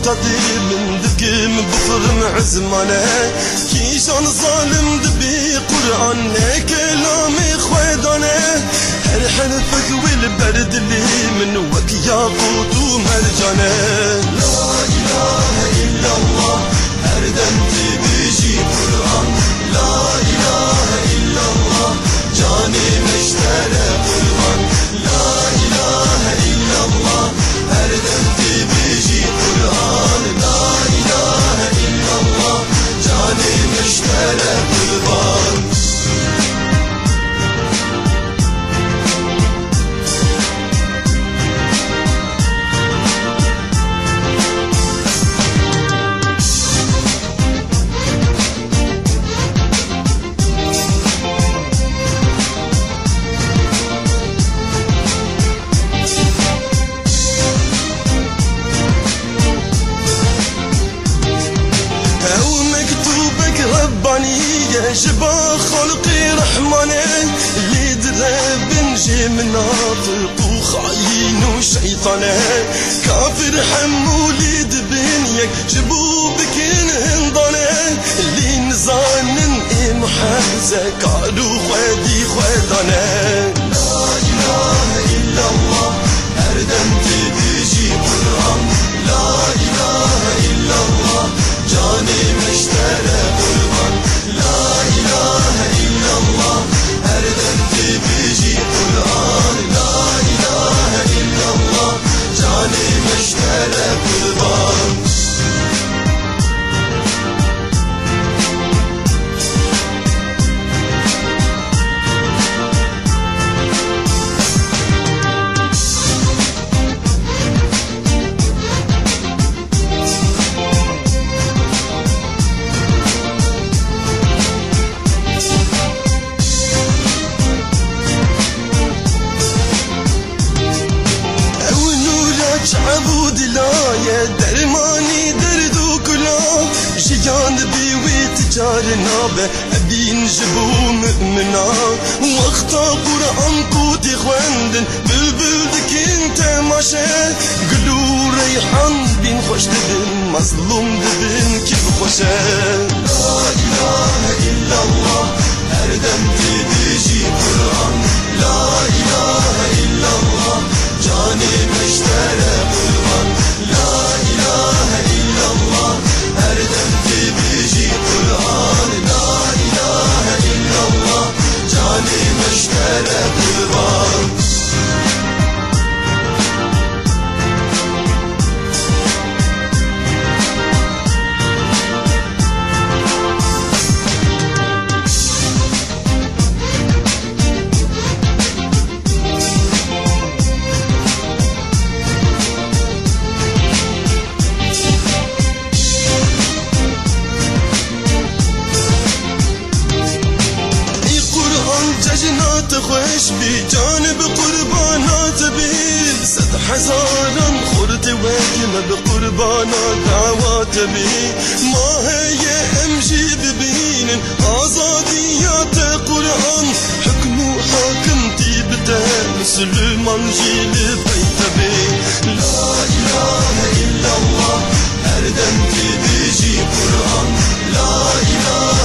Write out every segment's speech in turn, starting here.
اختدي من دقم بفرم عزمانه كيشان ظالم دبي قرآن كلامي خويدانه هر حرفك والبرد اللي من وك ياقوت ومرجانه. مشترى قرآن ربانية شبا خلقي رحمانه اللي درب نجي منافق وخاين وشيطانه كافر حمولي دبنيك شبوبك هندانه اللي نزانن اي محرزة كارو خدي خدانه Hani meştere kurban dilaye dermani derdu gula jiyan bi wi ticarna be ebin jibu mu'mina waqta qur'an ku di khwandin bulbul dikin temaşe gulu reyhan bin hoş dedin mazlum dedin ki hoşe la ilahe illallah her dem dedi خوش بی جانب قربانات بی. صد هزاران خورد وکم به قربانا دعوات بی. ماه امجی ببینن آزادیات قرآن. حکم و حاکم تی بده مسلمان جیل بیت بی. لا اله الا الله دم تی بیجی قرآن. لا اله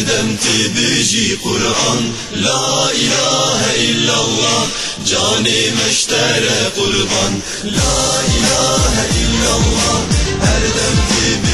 دمتي بيجي قرآن لا إله إلا الله جاني مشترى قربان لا إله إلا الله هر دمتي بيجي